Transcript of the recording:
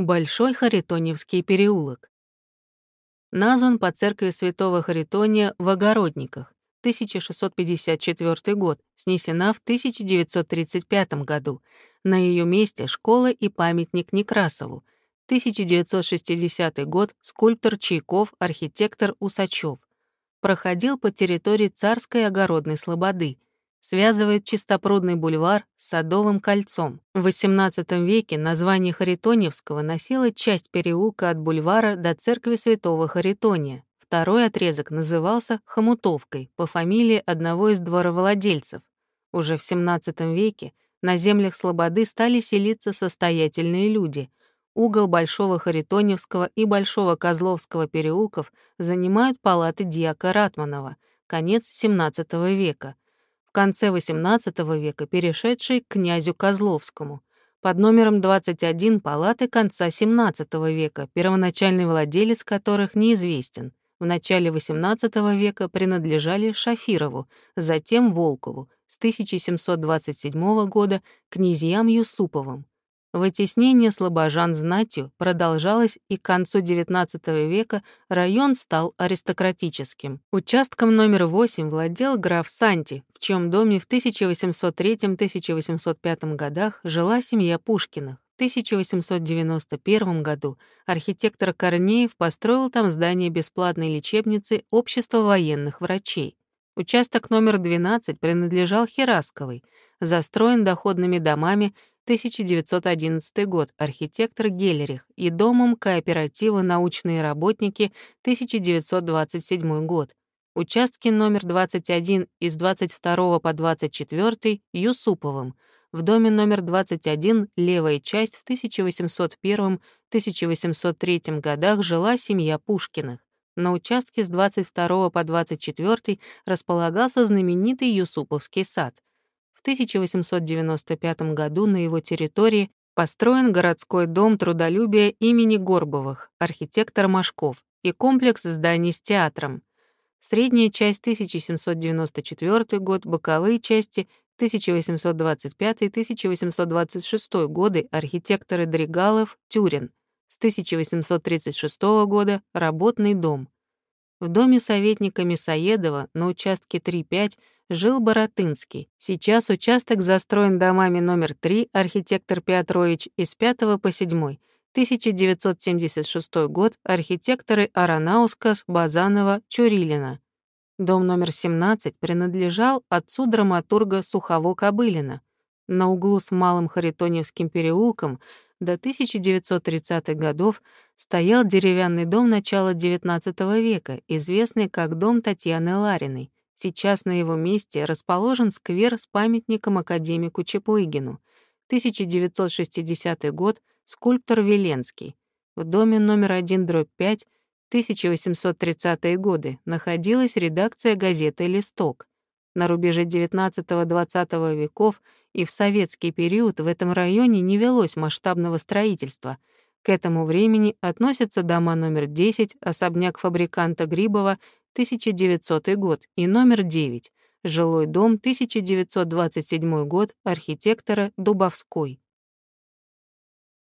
Большой Харитоневский переулок. Назван по церкви святого Харитония в Огородниках, 1654 год, снесена в 1935 году. На ее месте школа и памятник Некрасову. 1960 год, скульптор Чайков, архитектор Усачев. Проходил по территории Царской огородной слободы — связывает Чистопрудный бульвар с Садовым кольцом. В XVIII веке название Харитоневского носило часть переулка от бульвара до церкви святого Харитония. Второй отрезок назывался Хомутовкой по фамилии одного из дворовладельцев. Уже в XVII веке на землях Слободы стали селиться состоятельные люди. Угол Большого Харитоневского и Большого Козловского переулков занимают палаты дьяка Ратманова, конец XVII века в конце XVIII века перешедший к князю Козловскому. Под номером 21 палаты конца XVII века, первоначальный владелец которых неизвестен. В начале XVIII века принадлежали Шафирову, затем Волкову, с 1727 года князьям Юсуповым. Вытеснение слабожан знатью продолжалось и к концу XIX века район стал аристократическим. Участком номер 8 владел граф Санти, в чьем доме в 1803-1805 годах жила семья Пушкиных. В 1891 году архитектор Корнеев построил там здание бесплатной лечебницы Общества военных врачей. Участок номер 12 принадлежал Херасковой, застроен доходными домами 1911 год, архитектор Геллерих, и домом кооператива «Научные работники», 1927 год. Участки номер 21 из 22 по 24 Юсуповым. В доме номер 21 левая часть в 1801-1803 годах жила семья Пушкиных. На участке с 22 по 24 располагался знаменитый Юсуповский сад — в 1895 году на его территории построен городской дом трудолюбия имени Горбовых, архитектор Машков, и комплекс зданий с театром. Средняя часть 1794 год, боковые части 1825-1826 годы архитекторы Дригалов, Тюрин. С 1836 года работный дом. В доме советника Мясоедова на участке 3-5 жил Боротынский. Сейчас участок застроен домами номер 3, архитектор Петрович, из 5 по 7. 1976 год, архитекторы Аранаускас, Базанова, Чурилина. Дом номер 17 принадлежал отцу драматурга Сухово-Кобылина. На углу с Малым Харитоневским переулком до 1930-х годов стоял деревянный дом начала XIX века, известный как дом Татьяны Лариной. Сейчас на его месте расположен сквер с памятником академику Чеплыгину. 1960 год, скульптор Веленский. В доме номер 1 дробь 5, 1830-е годы, находилась редакция газеты «Листок». На рубеже XIX-XX веков и в советский период в этом районе не велось масштабного строительства. К этому времени относятся дома номер 10, особняк фабриканта Грибова 1900 год, и номер 9, жилой дом, 1927 год, архитектора Дубовской.